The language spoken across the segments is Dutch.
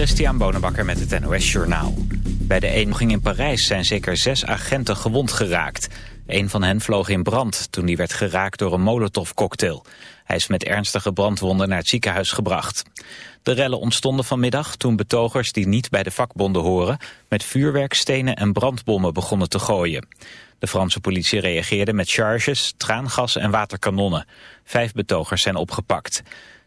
Christian Bonenbakker met het NOS Journaal. Bij de eenoging in Parijs zijn zeker zes agenten gewond geraakt. Een van hen vloog in brand toen hij werd geraakt door een molotovcocktail. Hij is met ernstige brandwonden naar het ziekenhuis gebracht. De rellen ontstonden vanmiddag toen betogers die niet bij de vakbonden horen... met vuurwerkstenen en brandbommen begonnen te gooien. De Franse politie reageerde met charges, traangas en waterkanonnen. Vijf betogers zijn opgepakt.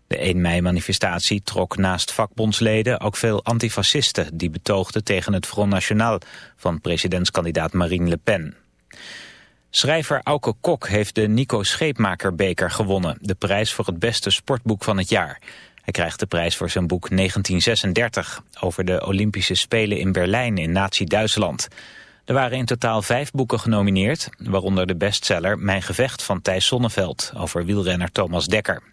De 1 mei-manifestatie trok naast vakbondsleden ook veel antifascisten... die betoogden tegen het Front National van presidentskandidaat Marine Le Pen. Schrijver Auke Kok heeft de Nico Scheepmakerbeker gewonnen... de prijs voor het beste sportboek van het jaar. Hij krijgt de prijs voor zijn boek 1936... over de Olympische Spelen in Berlijn in Nazi-Duitsland... Er waren in totaal vijf boeken genomineerd, waaronder de bestseller Mijn Gevecht van Thijs Sonneveld over wielrenner Thomas Dekker.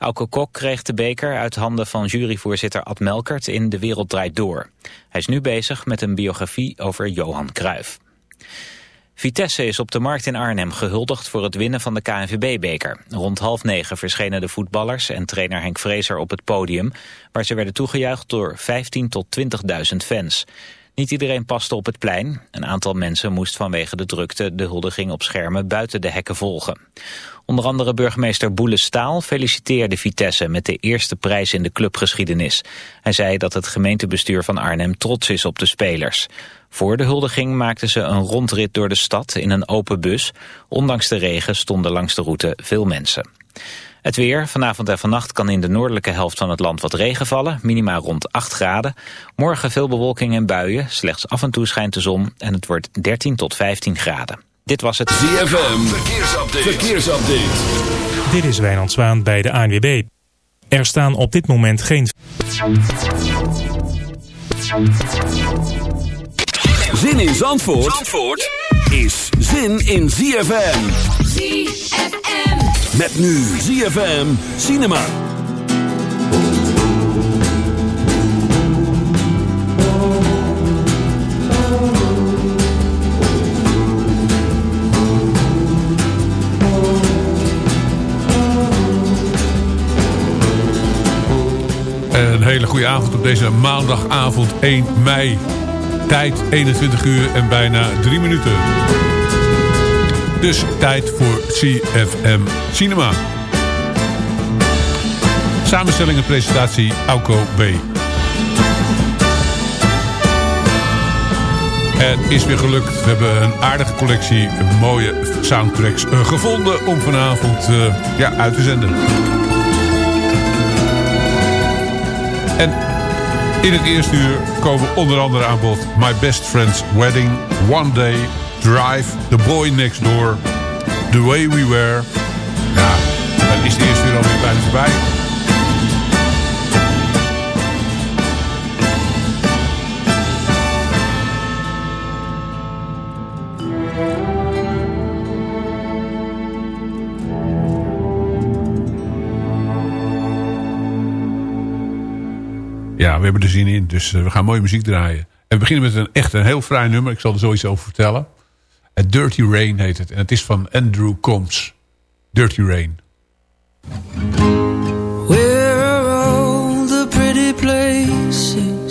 Auke Kok kreeg de beker uit handen van juryvoorzitter Ad Melkert in De Wereld Draait Door. Hij is nu bezig met een biografie over Johan Cruijff. Vitesse is op de markt in Arnhem gehuldigd voor het winnen van de KNVB-beker. Rond half negen verschenen de voetballers en trainer Henk Vrezer op het podium... waar ze werden toegejuicht door 15 tot 20.000 fans. Niet iedereen paste op het plein. Een aantal mensen moest vanwege de drukte de huldiging op schermen buiten de hekken volgen. Onder andere burgemeester Boele Staal feliciteerde Vitesse met de eerste prijs in de clubgeschiedenis. Hij zei dat het gemeentebestuur van Arnhem trots is op de spelers. Voor de huldiging maakten ze een rondrit door de stad in een open bus. Ondanks de regen stonden langs de route veel mensen. Het weer, vanavond en vannacht kan in de noordelijke helft van het land wat regen vallen, minima rond 8 graden. Morgen veel bewolking en buien, slechts af en toe schijnt de zon en het wordt 13 tot 15 graden. Dit was het ZFM, verkeersupdate. verkeersupdate. Dit is Wijnand Zwaan bij de ANWB. Er staan op dit moment geen... Zin in Zandvoort, Zandvoort? is zin in ZFM. ZFM. Met nu ZFM Cinema. Een hele goede avond op deze maandagavond 1 mei. Tijd 21 uur en bijna 3 minuten. Dus tijd voor CFM Cinema. Samenstelling en presentatie Auko B. Het is weer gelukt. We hebben een aardige collectie mooie soundtracks eh, gevonden om vanavond uh, ja, uit te zenden. En in het eerste uur komen onder andere aan bod My Best Friend's Wedding, One Day, Drive, The Boy Next Door, The Way We Were. Ja, dan is de eerste uur alweer bijna voorbij. Ja, we hebben er zin in. Dus uh, we gaan mooie muziek draaien. En we beginnen met een echt een heel fraai nummer. Ik zal er zoiets over vertellen. Dirty Rain heet het. En het is van Andrew Combs. Dirty Rain. Where all the pretty places?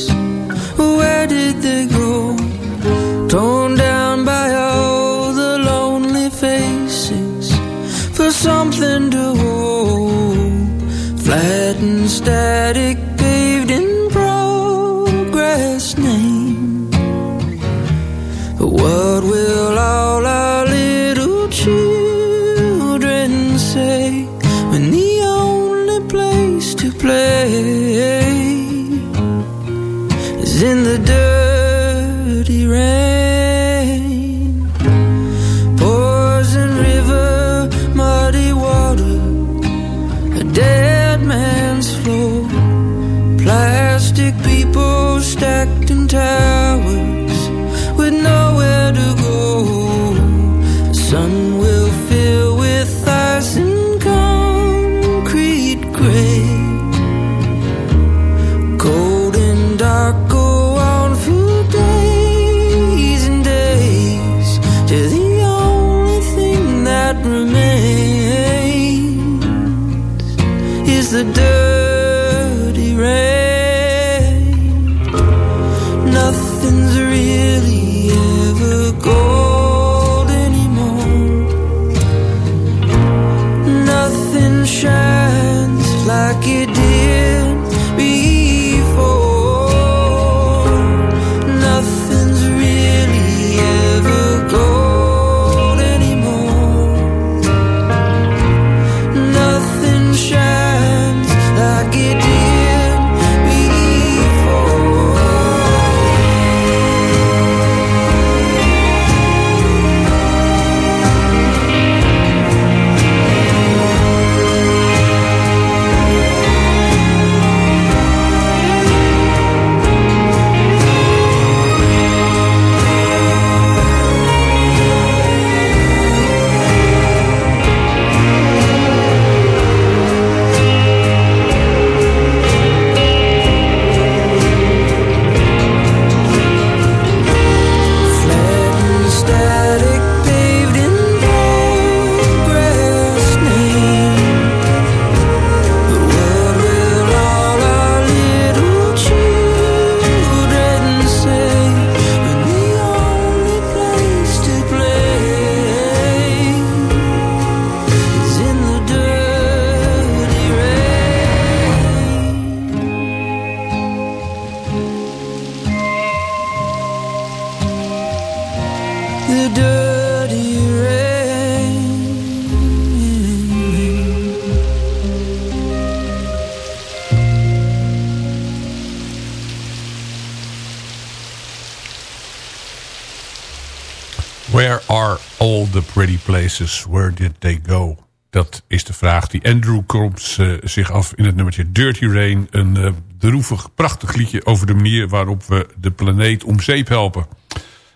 Where did they go? Dat is de vraag die Andrew Combs uh, zich af in het nummertje Dirty Rain. Een uh, droevig, prachtig liedje over de manier waarop we de planeet om zeep helpen.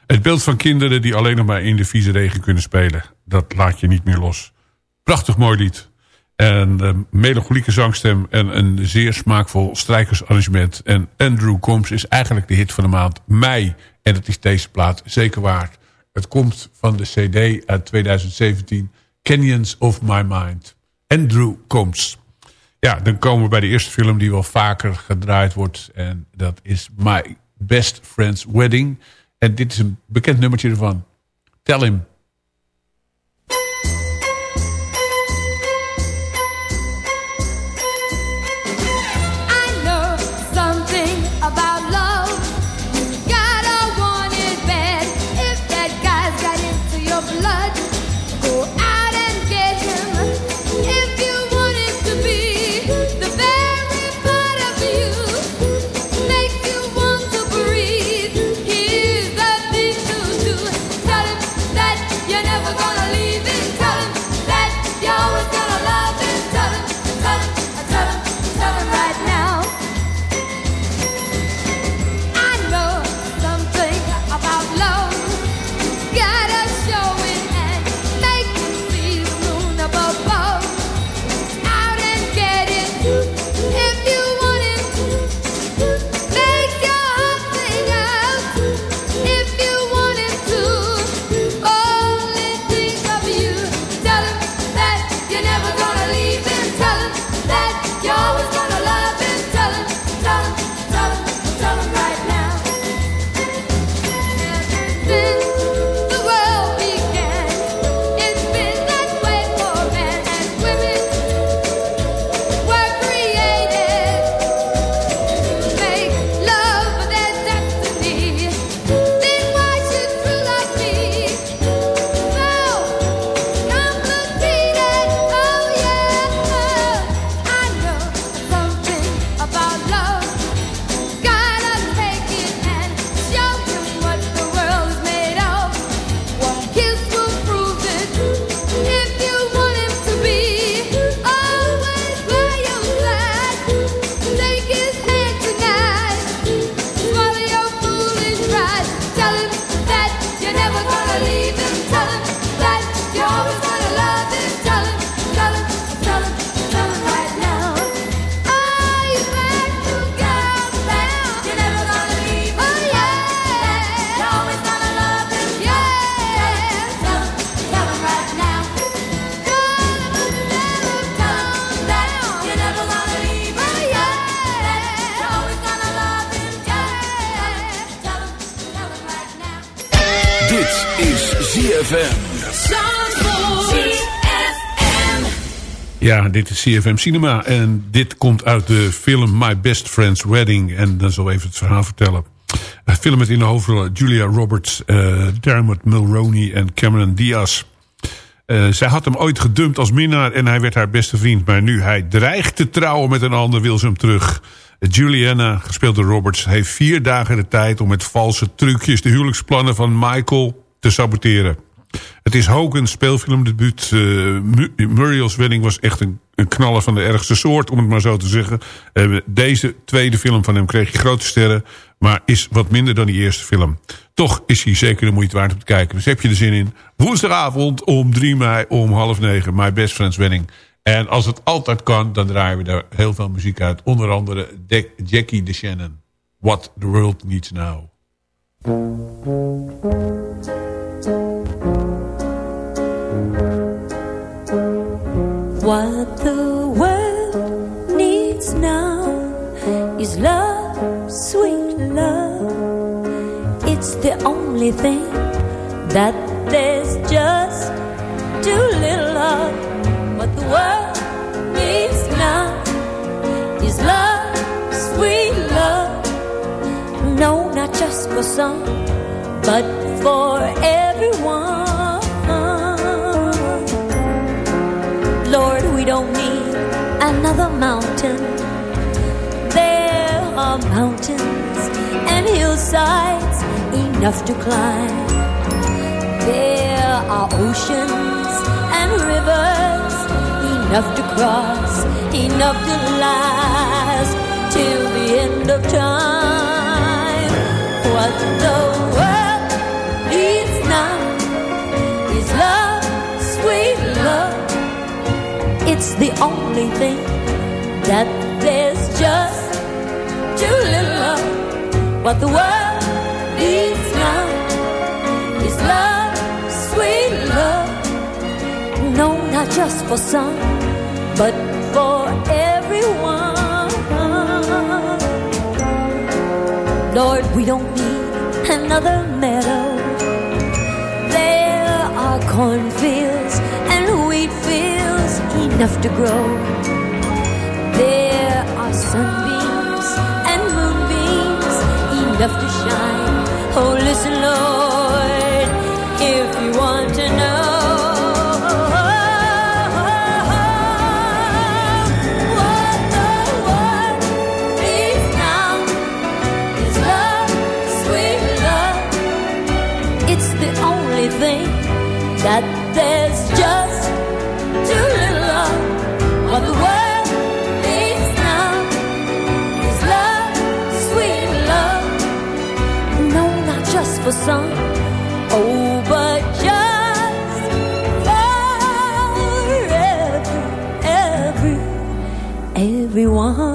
Het beeld van kinderen die alleen nog maar in de vieze regen kunnen spelen. Dat laat je niet meer los. Prachtig mooi lied. En uh, melancholieke zangstem en een zeer smaakvol strijkersarrangement. En Andrew Combs is eigenlijk de hit van de maand mei. En dat is deze plaat zeker waard. Het komt van de cd uit 2017. Canyons of My Mind. Andrew Combs. Ja, dan komen we bij de eerste film die wel vaker gedraaid wordt. En dat is My Best Friend's Wedding. En dit is een bekend nummertje ervan. Tell him. CFM Cinema en dit komt uit de film My Best Friend's Wedding. En dan zal even het verhaal vertellen. Een film met in de hoofdrol Julia Roberts, uh, Dermot Mulroney en Cameron Diaz. Uh, zij had hem ooit gedumpt als minnaar en hij werd haar beste vriend. Maar nu hij dreigt te trouwen met een ander, wil ze hem terug. Juliana, gespeeld door Roberts, heeft vier dagen de tijd... om met valse trucjes de huwelijksplannen van Michael te saboteren. Het is Hogan's speelfilmdebuut. Uh, Muriel's Wedding was echt een, een knaller van de ergste soort, om het maar zo te zeggen. Uh, deze tweede film van hem kreeg je grote sterren, maar is wat minder dan die eerste film. Toch is hij zeker de moeite waard om te kijken. Dus heb je er zin in? Woensdagavond om 3 mei om half negen. My Best Friend's Wedding. En als het altijd kan, dan draaien we daar heel veel muziek uit. Onder andere De Jackie DeShannon. What the World Needs Now. What the world needs now is love, sweet love. It's the only thing that there's just too little of. What the world needs now is love, sweet love. No, not just for some, but for everyone Lord, we don't need another mountain. There are mountains and hillsides enough to climb. There are oceans and rivers enough to cross, enough to last till the end of time. What the world It's the only thing that there's just too little of. What the world needs now is love, sweet love. No, not just for some, but for everyone. Lord, we don't need another meadow. There are cornfields enough to grow. There are sunbeams and moonbeams enough to shine. Oh, listen, Lord, if you want to know. what the world needs now is love, sweet love. It's the only thing that there's just too for some, oh, but just for every, every, everyone.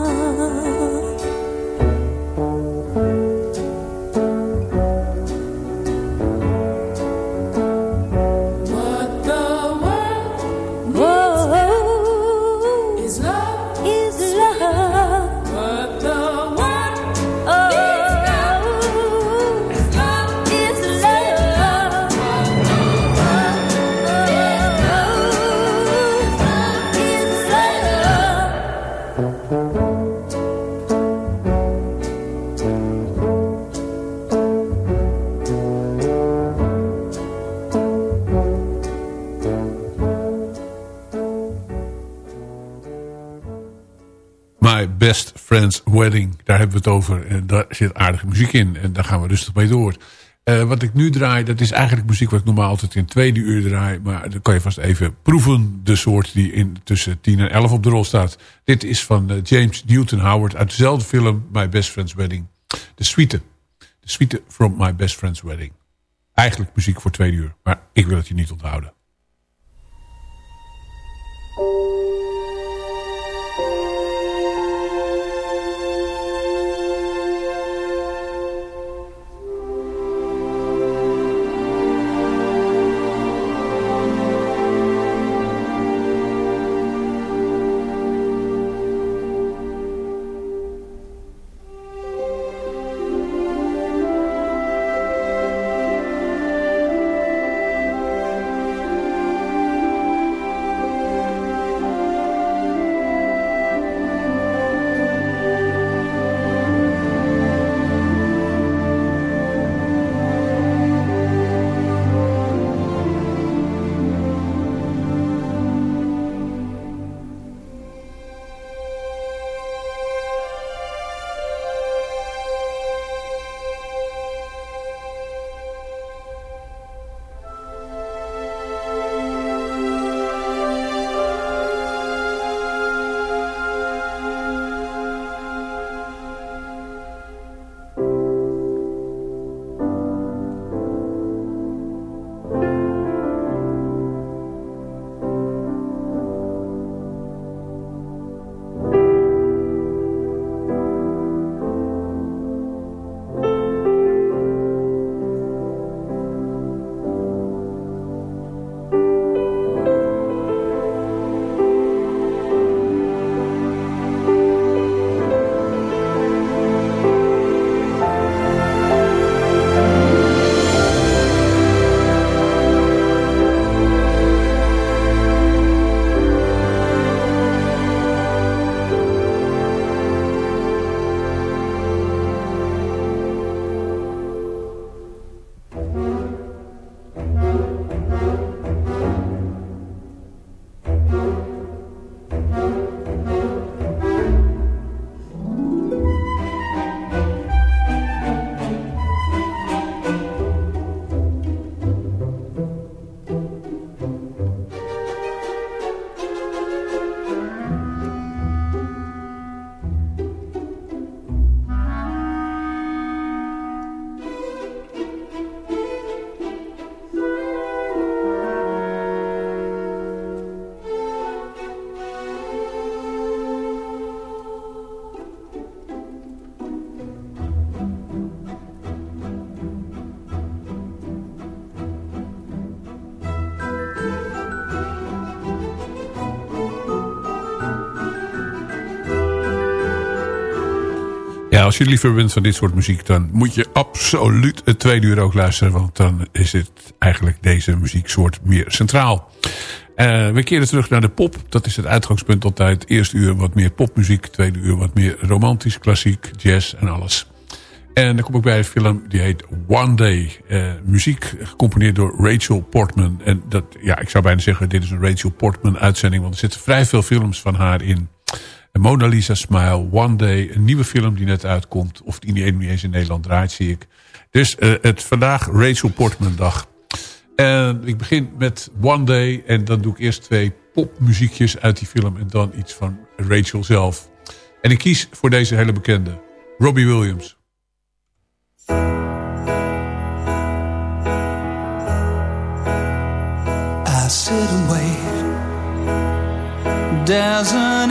Best Friend's Wedding. Daar hebben we het over. En daar zit aardige muziek in. En daar gaan we rustig mee door. Eh, wat ik nu draai, dat is eigenlijk muziek wat ik normaal altijd in tweede uur draai. Maar dan kan je vast even proeven. De soort die in tussen 10 en 11 op de rol staat. Dit is van eh, James Newton Howard uit dezelfde film My Best Friend's Wedding. De suite. De suite from My Best Friend's Wedding. Eigenlijk muziek voor tweede uur. Maar ik wil het je niet onthouden. Als je liever bent van dit soort muziek... dan moet je absoluut het tweede uur ook luisteren. Want dan is het eigenlijk deze muzieksoort meer centraal. Uh, we keren terug naar de pop. Dat is het uitgangspunt altijd. Eerste uur wat meer popmuziek. Tweede uur wat meer romantisch, klassiek, jazz en alles. En dan kom ik bij een film die heet One Day. Uh, muziek gecomponeerd door Rachel Portman. En dat, ja, ik zou bijna zeggen, dit is een Rachel Portman uitzending. Want er zitten vrij veel films van haar in. Mona Lisa Smile, One Day. Een nieuwe film die net uitkomt. Of die niet eens in Nederland draait, zie ik. Dus uh, het vandaag Rachel Portman dag. En ik begin met One Day. En dan doe ik eerst twee popmuziekjes uit die film. En dan iets van Rachel zelf. En ik kies voor deze hele bekende. Robbie Williams. I sit and There's an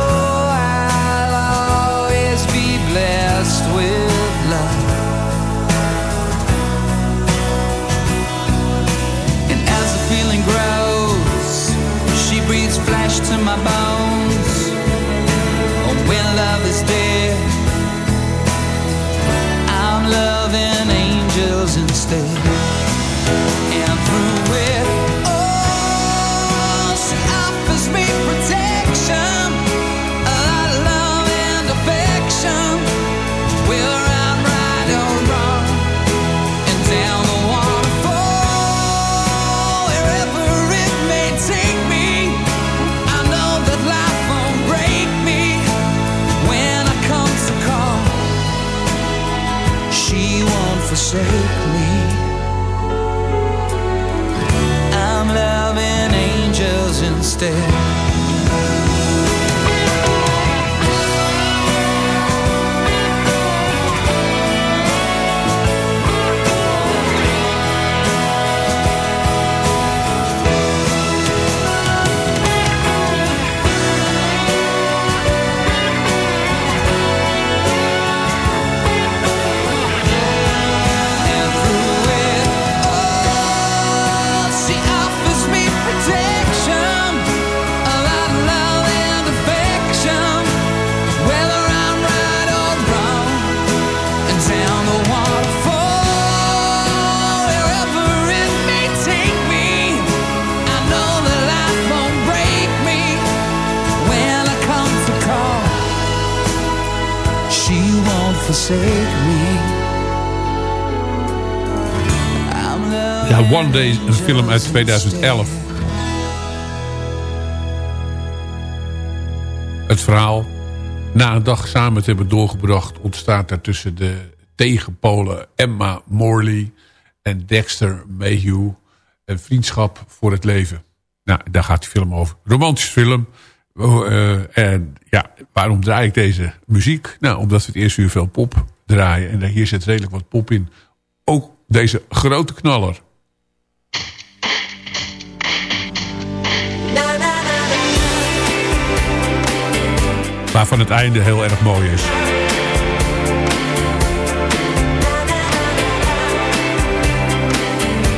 film uit 2011. Het verhaal, na een dag samen te hebben doorgebracht... ontstaat er tussen de tegenpolen Emma Morley en Dexter Mayhew... een vriendschap voor het leven. Nou, daar gaat die film over. Romantisch film. Eh, en ja, waarom draai ik deze muziek? Nou, omdat we het eerste uur veel pop draaien. En hier zit redelijk wat pop in. ook deze grote knaller. Waarvan het einde heel erg mooi is.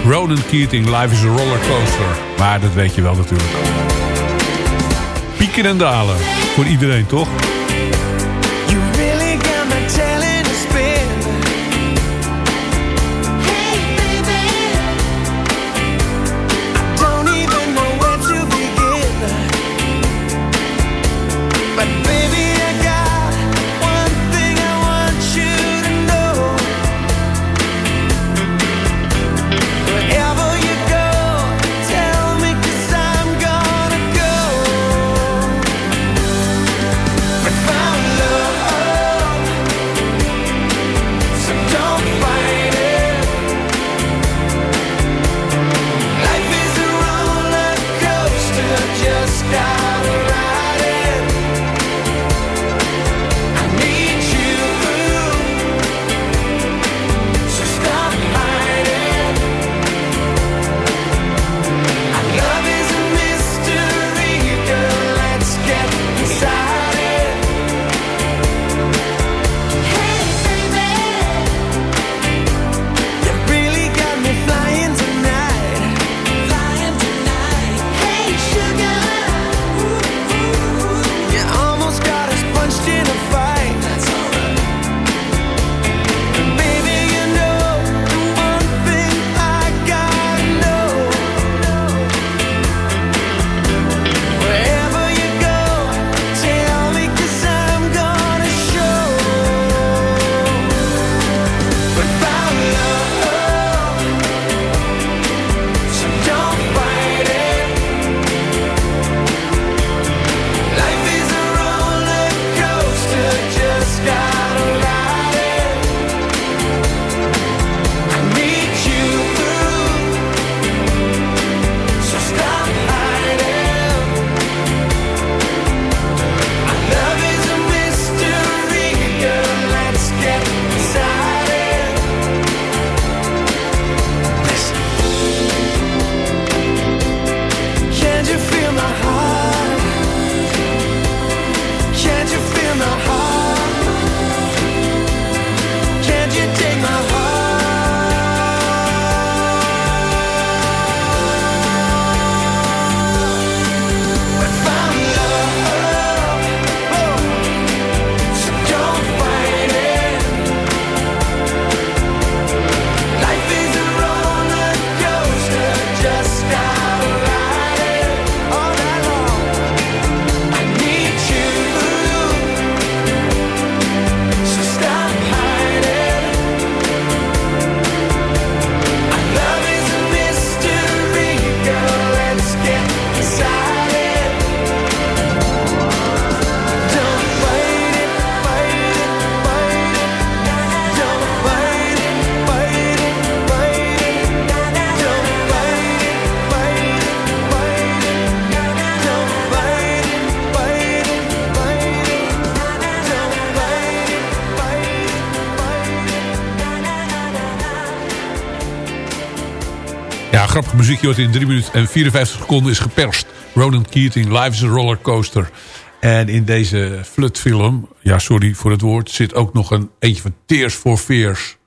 Ronan Keating, Life is a Rollercoaster. Maar dat weet je wel natuurlijk. Pieken en dalen. Voor iedereen, toch? Grappig muziekje wat in 3 minuten en 54 seconden is geperst. Ronan Keating, Life is a Rollercoaster. En in deze flutfilm, ja sorry voor het woord... zit ook nog een eentje van Tears for Fears.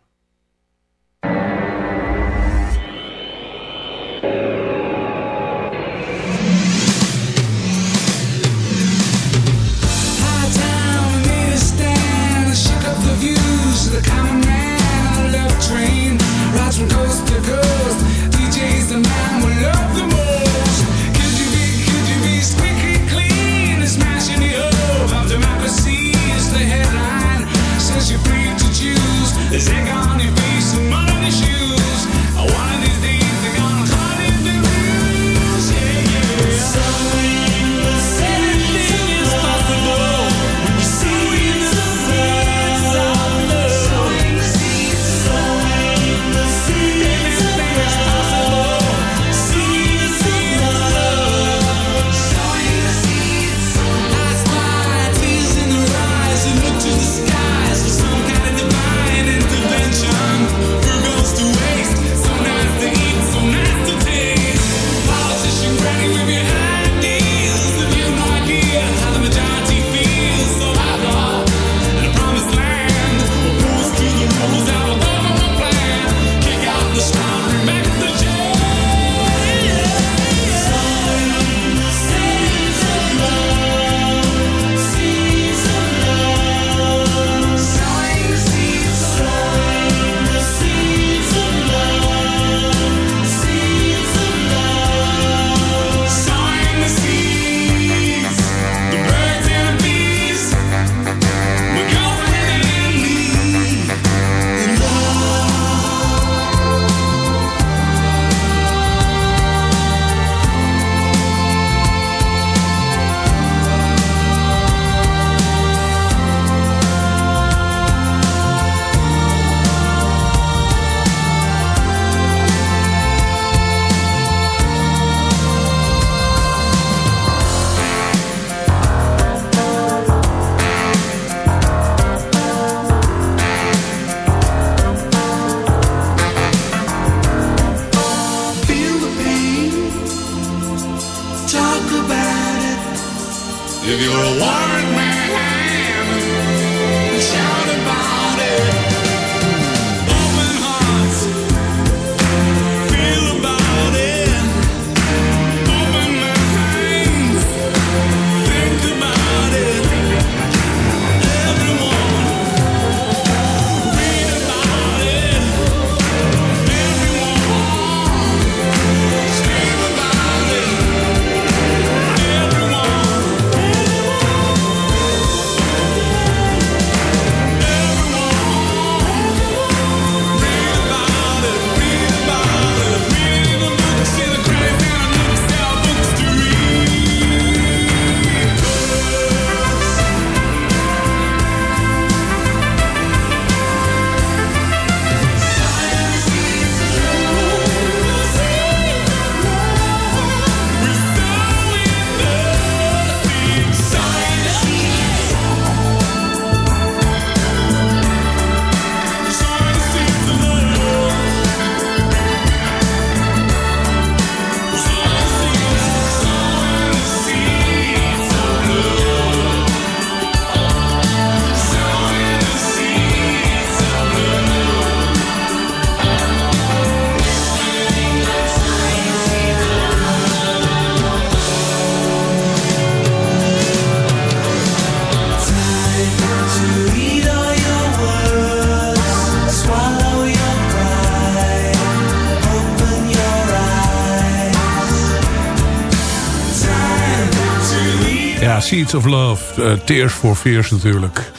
Seeds of Love. eh, Tears for Fears natuurlijk.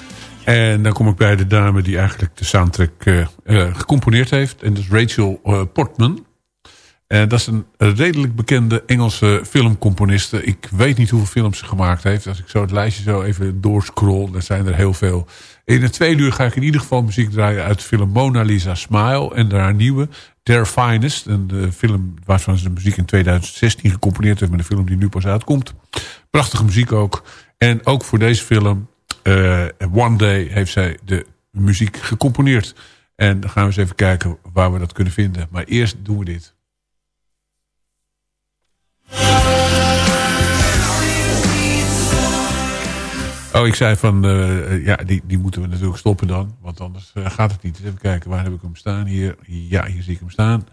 En dan kom ik bij de dame die eigenlijk de soundtrack eh, eh, gecomponeerd heeft. En dat is Rachel Portman. En dat is een redelijk bekende Engelse filmcomponiste. Ik weet niet hoeveel films ze gemaakt heeft. Als ik zo het lijstje zo even doorscroll, dan zijn er heel veel. In het tweede uur ga ik in ieder geval muziek draaien uit de film Mona Lisa Smile. En haar nieuwe, Their Finest. Een de film waarvan ze de muziek in 2016 gecomponeerd heeft met een film die nu pas uitkomt. Prachtige muziek ook. En ook voor deze film, eh, One Day, heeft zij de muziek gecomponeerd. En dan gaan we eens even kijken waar we dat kunnen vinden. Maar eerst doen we dit. Oh, ik zei van, eh, ja, die, die moeten we natuurlijk stoppen dan. Want anders eh, gaat het niet. Even kijken, waar heb ik hem staan? Hier, ja, hier zie ik hem staan.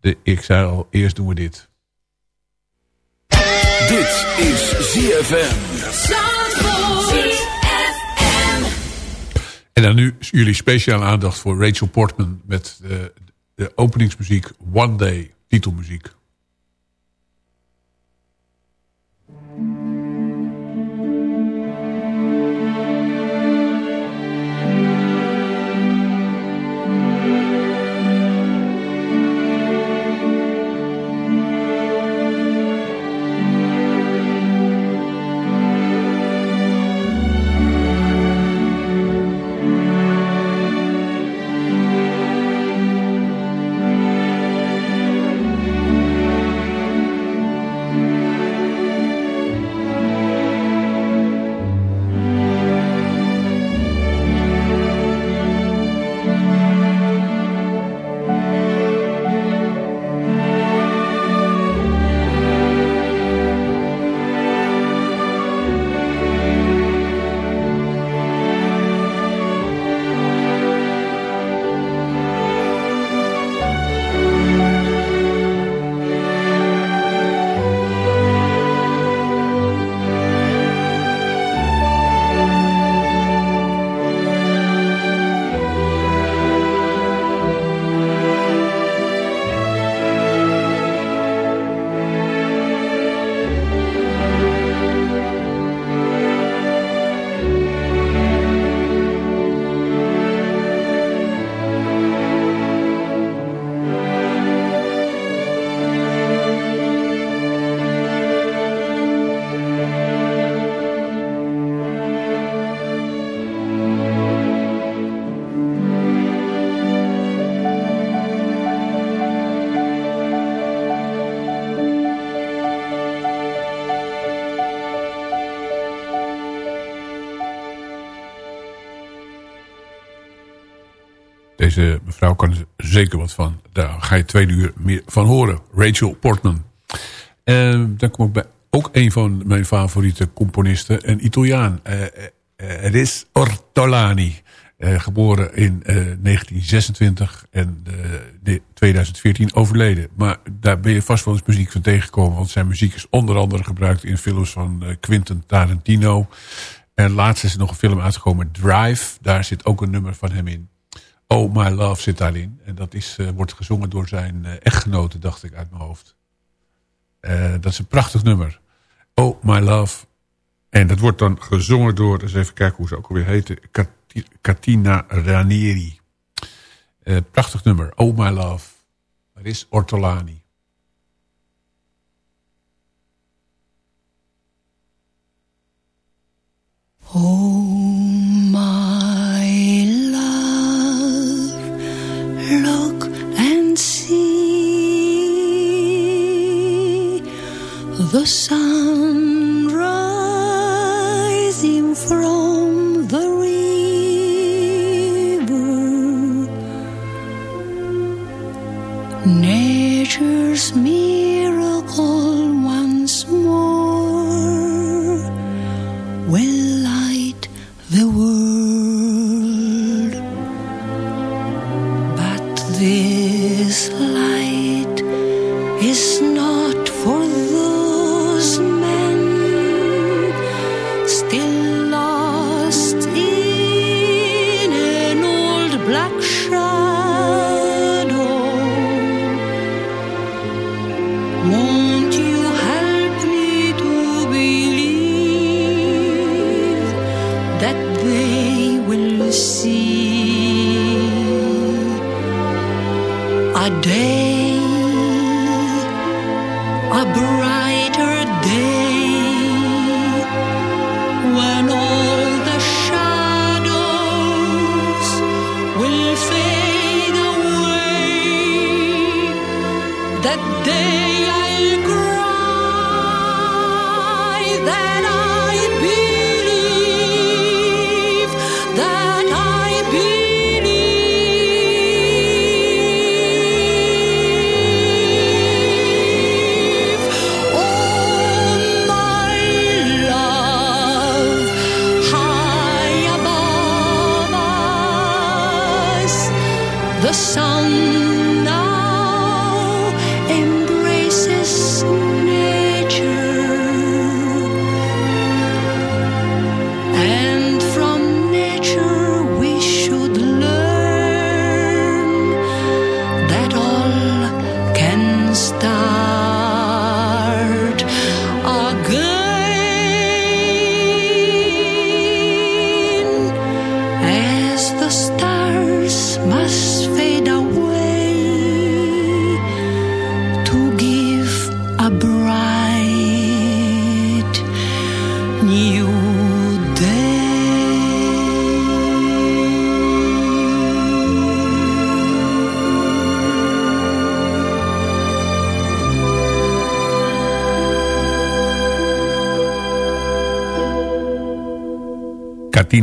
De, ik zei al, eerst doen we dit. Dit is ZFM. En dan nu jullie speciale aandacht voor Rachel Portman... met de, de openingsmuziek One Day, titelmuziek. Mevrouw kan er zeker wat van. Daar ga je twee uur meer van horen. Rachel Portman. Eh, dan kom ik bij ook een van mijn favoriete componisten. Een Italiaan. Uh, uh, Riz Ortolani. Uh, geboren in 1926 en 2014 overleden. Maar daar ben je vast wel eens muziek van tegengekomen. Want zijn muziek is onder andere gebruikt in films van Quentin Tarantino. En laatst is er nog een film uitgekomen, Drive. Daar zit ook een nummer van hem in. Oh My Love zit daarin. En dat is, wordt gezongen door zijn echtgenote, dacht ik, uit mijn hoofd. dat is een prachtig nummer. Oh My Love. En dat wordt dan gezongen door, eens even kijken hoe ze ook alweer heette, Katina Ranieri. Uh, prachtig nummer, Oh My Love. Er is Ortolani. Oh my the sun rising from the river. Nature's miracle once more a day,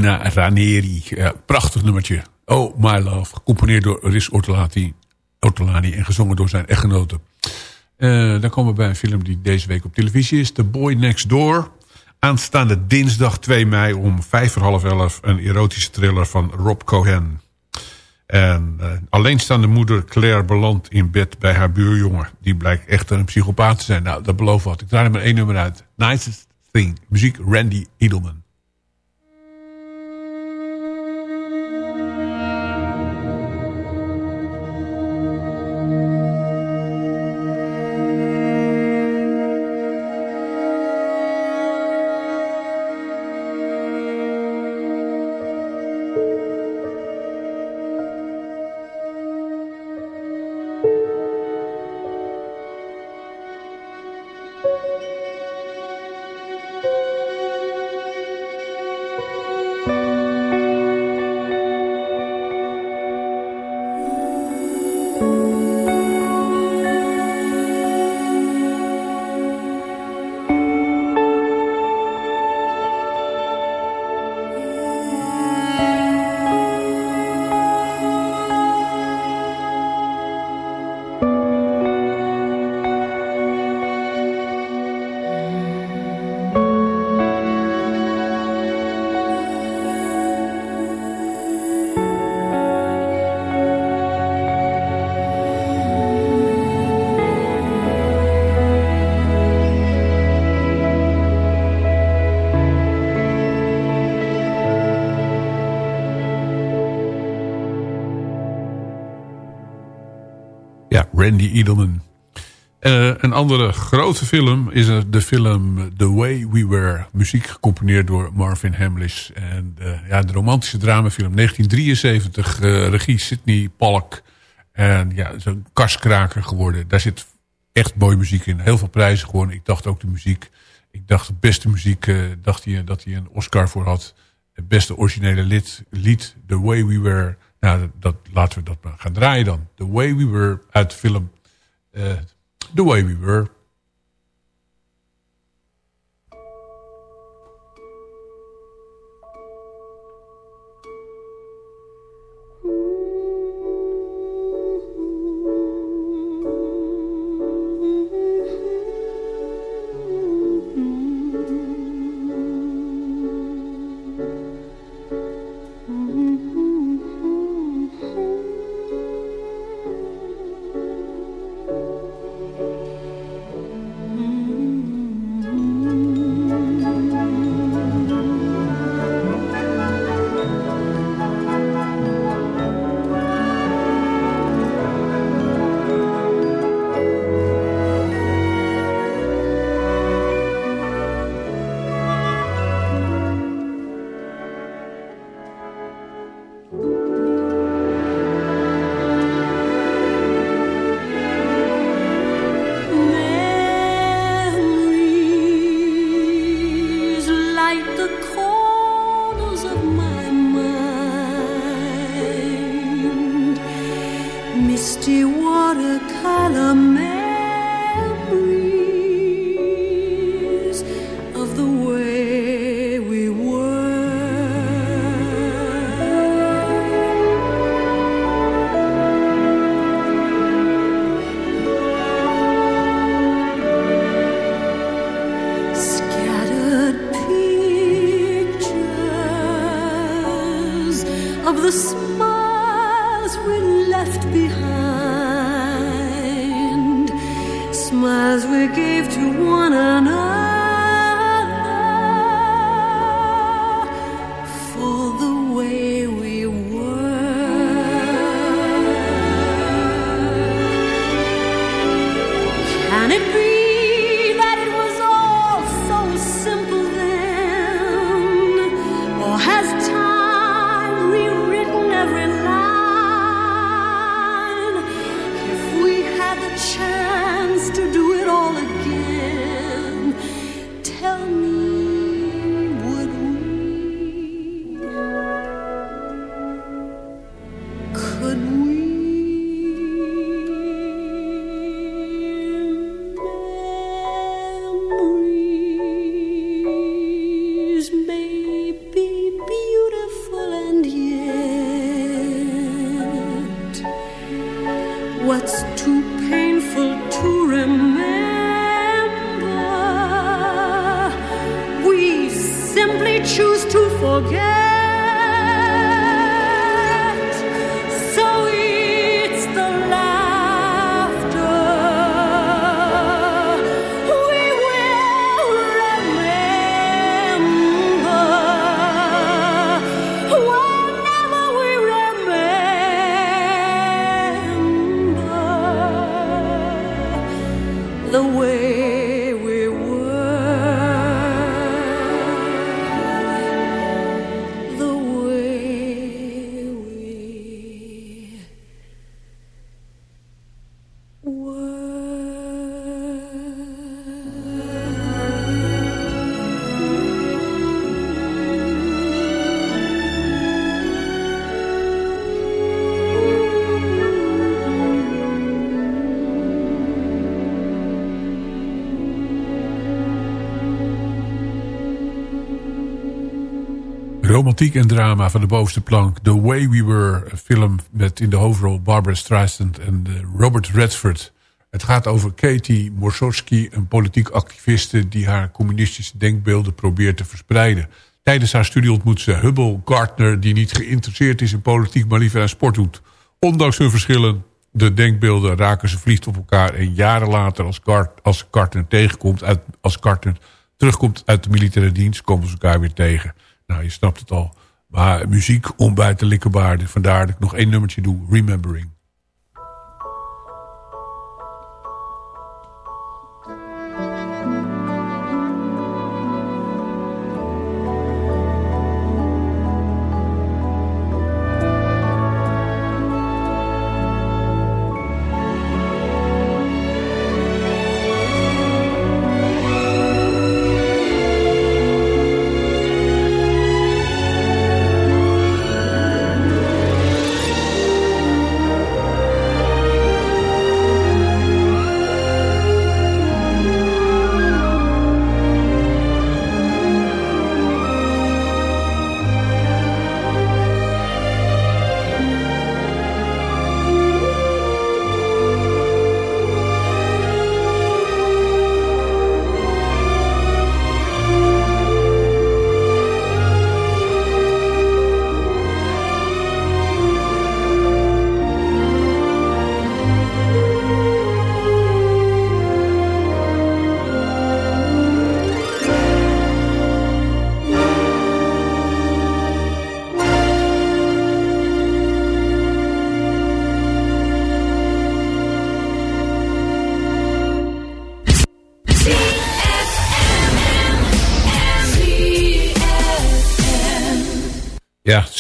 Katina Ranieri. Ja, prachtig nummertje. Oh My Love. Gecomponeerd door Riz Ortolani, en gezongen door zijn echtgenote. Eh, dan komen we bij een film die deze week op televisie is. The Boy Next Door. Aanstaande dinsdag 2 mei om vijf voor half elf... een erotische thriller van Rob Cohen. En uh, alleenstaande moeder Claire belandt in bed bij haar buurjongen. Die blijkt echt een psychopaat te zijn. Nou, dat beloof wat. Ik draai er maar één nummer uit. Nicest Thing. Muziek Randy Edelman. Randy Edelman. Eh, een andere grote film is de film The Way We Were. Muziek gecomponeerd door Marvin Hamlish. En eh, ja, de romantische dramafilm 1973. eh, regie Sidney Pollock. En ja, is een kaskraker geworden. Daar zit echt mooie muziek in. Heel veel prijzen gewonnen. Ik dacht ook de muziek. Ik dacht de beste muziek. dacht hij dat hij een Oscar voor had. Het beste originele lied, lied The Way We Were. Nou, dat, laten we dat maar gaan draaien dan. The Way We Were uit de film eh, The Way We Were. Romantiek en drama van de bovenste plank. The Way We Were, een film met in de hoofdrol Barbara Streisand en eh, Robert Redford. Het gaat over Katie Morsowski, een politiek activiste... die haar communistische denkbeelden probeert te verspreiden. Tijdens haar studie ontmoet ze Hubble Gardner... die niet geïnteresseerd is in politiek, maar liever aan sport doet. Ondanks hun verschillen, de denkbeelden, raken ze verliefd op elkaar... en jaren later, als, Gart, als Gardner tegenkomt... Uit, als Gardner terugkomt uit de militaire dienst... komen ze elkaar weer tegen. Nou, je snapt het al. Maar muziek onbuitenlijke waarde. Vandaar dat ik nog één nummertje doe. Remembering.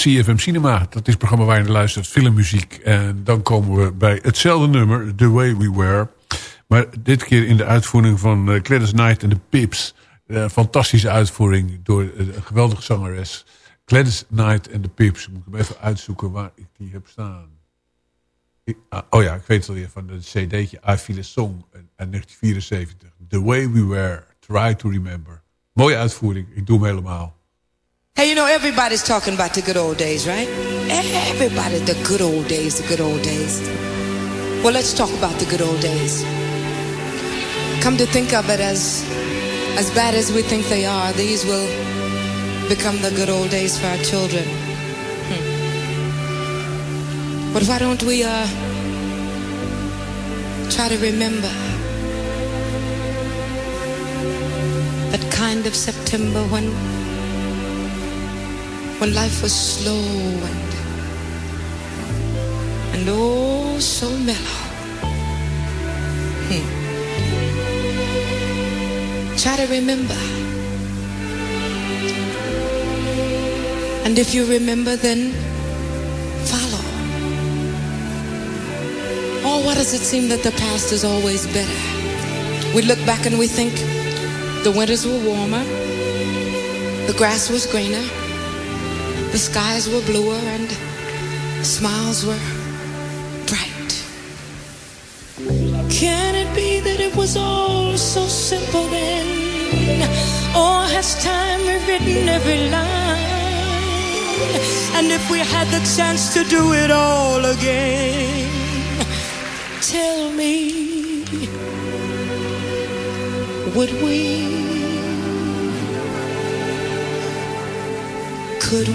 CFM Cinema. Dat is het programma waar je naar luistert. Filmmuziek. En dan komen we bij hetzelfde nummer. The Way We Were. Maar dit keer in de uitvoering van uh, Gladys Knight en de Pips. Uh, fantastische uitvoering door uh, een geweldige zangeres. Gladys Knight en de Pips. Moet ik hem even uitzoeken waar ik die heb staan. Ik, ah, oh ja, ik weet het alweer van het cd'tje I Feel a Song uit 1974. The Way We Were. Try to Remember. Mooie uitvoering. Ik doe hem helemaal. Hey, you know, everybody's talking about the good old days, right? Everybody, the good old days, the good old days. Well, let's talk about the good old days. Come to think of it as as bad as we think they are, these will become the good old days for our children. Hmm. But why don't we uh try to remember that kind of September when when life was slow and and oh so mellow. Hmm. Try to remember. And if you remember, then follow. Oh, why does it seem that the past is always better? We look back and we think the winters were warmer, the grass was greener, the skies were bluer, and smiles were bright. Can it be that it was all so simple then? Or has time rewritten every line? And if we had the chance to do it all again, tell me, would we? Could we?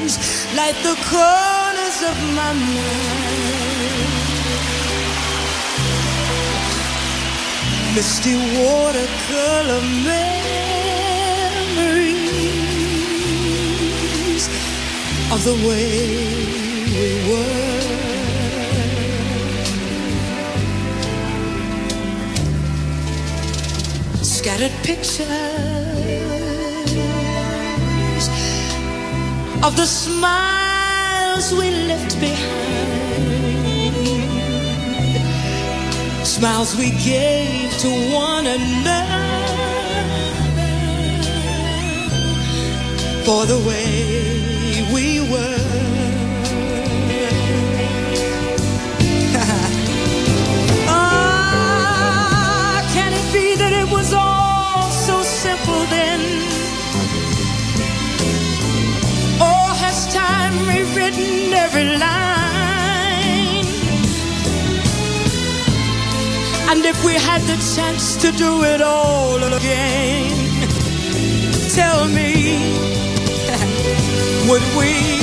Memories like the corners of my mind. Misty watercolor memories of the way we were. Scattered pictures of the smiles we left behind. Smiles we gave to one another for the way every line? And if we had the chance to do it all again, tell me, would we?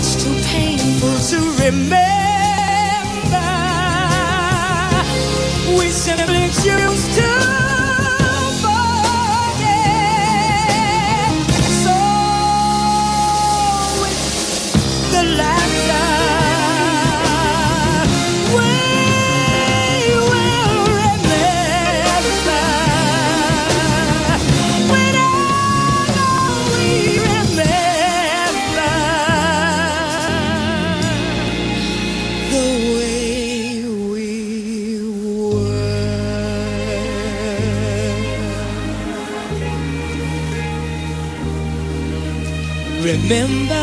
What's too painful to remember. We simply choose to Remember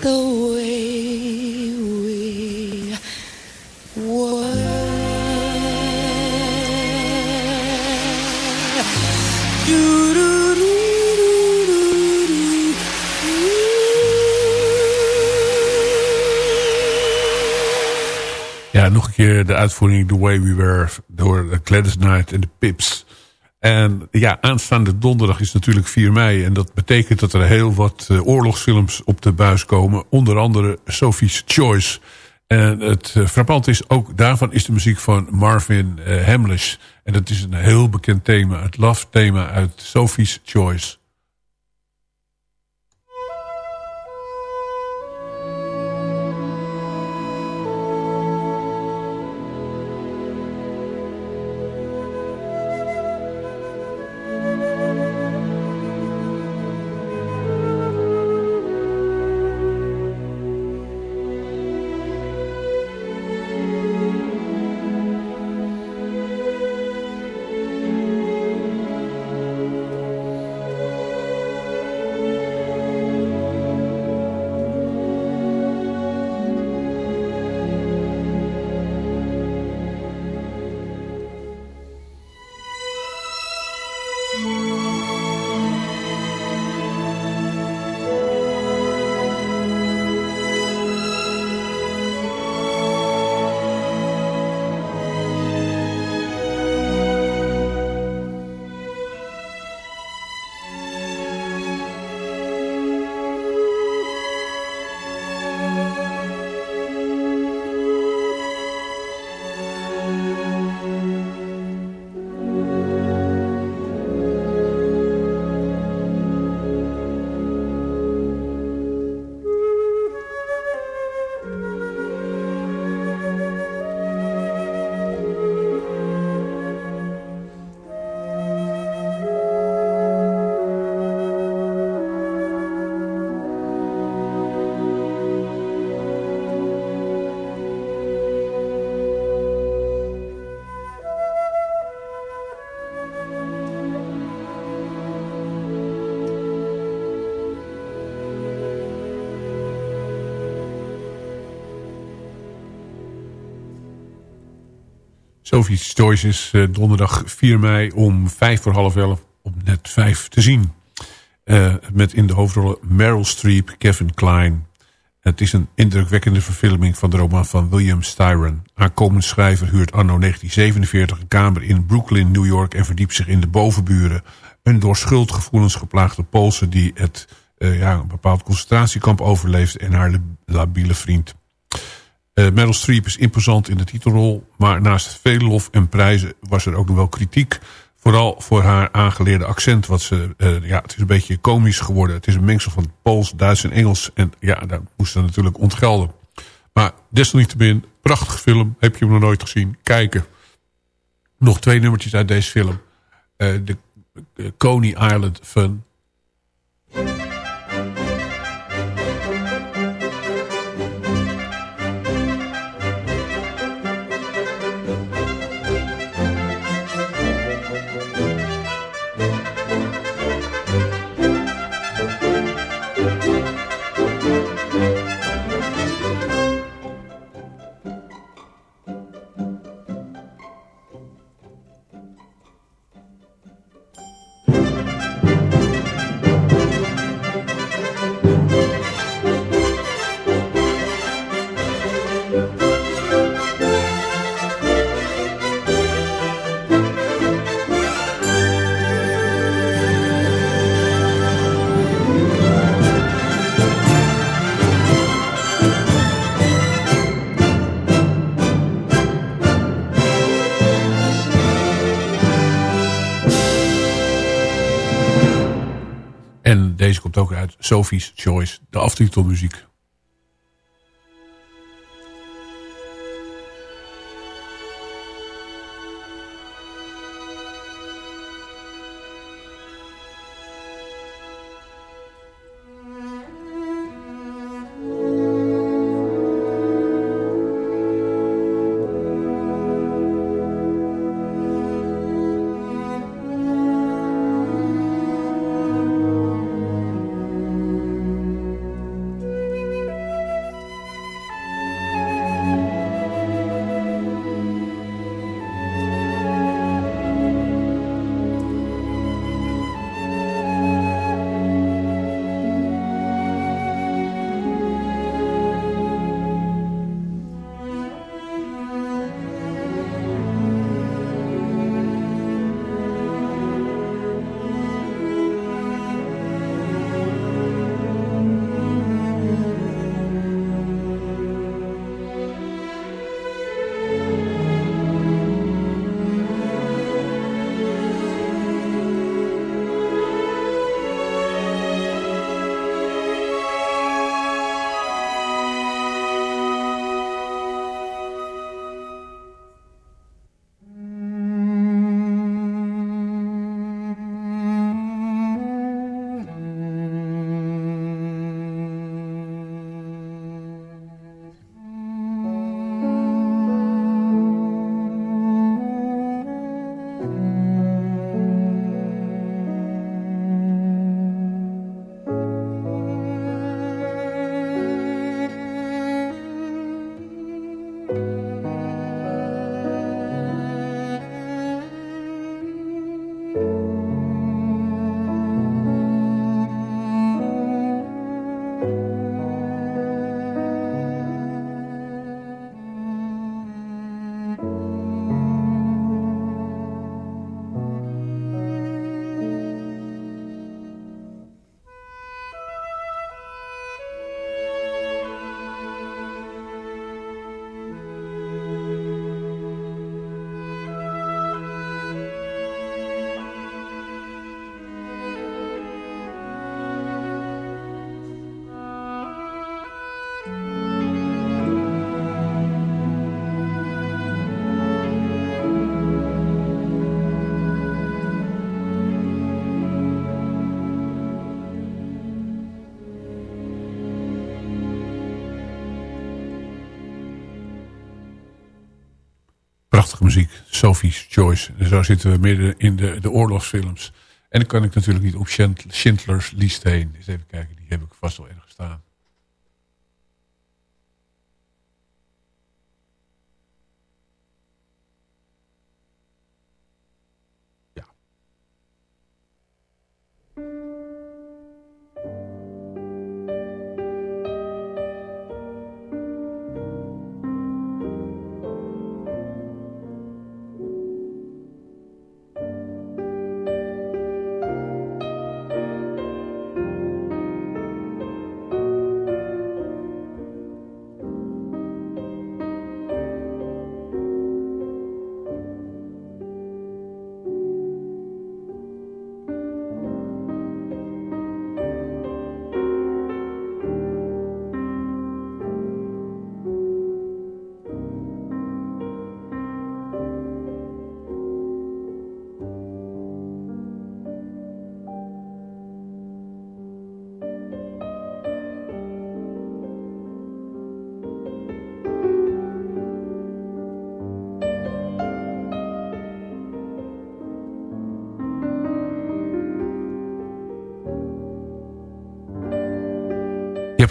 the way we Ja, nog een keer de uitvoering The Way We Were Gladys en de Pips. En ja, aanstaande donderdag is natuurlijk 4 mei. En dat betekent dat er heel wat eh, oorlogsfilms op de buis komen. Onder andere Sophie's Choice. En het uh, frappant is, ook daarvan is de muziek van Marvin uh, Hamlish. En dat is een heel bekend thema. Het love thema uit Sophie's Choice. Sophie's Choice is uh, donderdag 4 mei om vijf voor half elf op net 5 te zien. Uh, met in de hoofdrollen Meryl Streep, Kevin Kline. Het is een indrukwekkende verfilming van de roman van William Styron. Aankomend schrijver huurt anno 1947 een kamer in Brooklyn, New York... en verdiept zich in de bovenburen. Een door schuldgevoelens geplaagde Poolse die het uh, ja, een bepaald concentratiekamp overleeft... en haar labiele vriend. Uh, Meryl Streep is imposant in de titelrol. Maar naast veel lof en prijzen was er ook nog wel kritiek. Vooral voor haar aangeleerde accent. Wat ze, uh, ja, het is een beetje komisch geworden. Het is een mengsel van Pools, Duits en Engels. En ja, dat moest ze natuurlijk ontgelden. Maar desalniettemin, prachtige film. Heb je hem nog nooit gezien? Kijken. Nog twee nummertjes uit deze film. Uh, de Coney Island Fun. Ook uit Sophie's Choice, de aftitelmuziek. Muziek. Sophie's Choice. En zo zitten we midden in de, de oorlogsfilms. En dan kan ik natuurlijk niet op Schindl- Schindler's List heen. Even kijken, die heb ik vast wel ergens staan.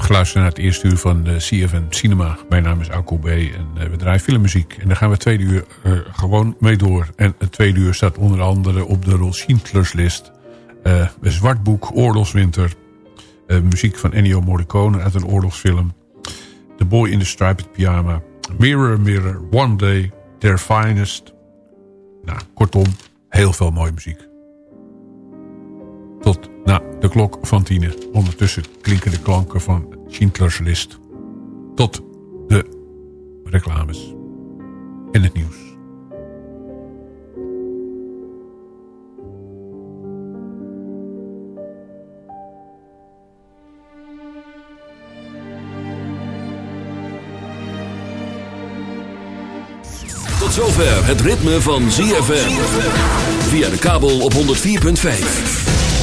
Hebt naar het eerste uur van de CFN Cinema. Mijn naam is Alko B. en eh, we draaien filmmuziek. En daar gaan we tweede uur eh, gewoon mee door. En het tweede uur staat onder andere op de Rol Schindlers list. Eh, zwartboek, Oorlogswinter. eh, muziek van Ennio Morricone uit een oorlogsfilm. The Boy in the Striped Pyjama. Mirror, Mirror, One Day, Their Finest. Nou, kortom, heel veel mooie muziek. De klok van tienen. Ondertussen klinken de klanken van Schindler's List. Tot de reclames. En het nieuws. Tot zover het ritme van ZFM. Via de kabel op 104.5.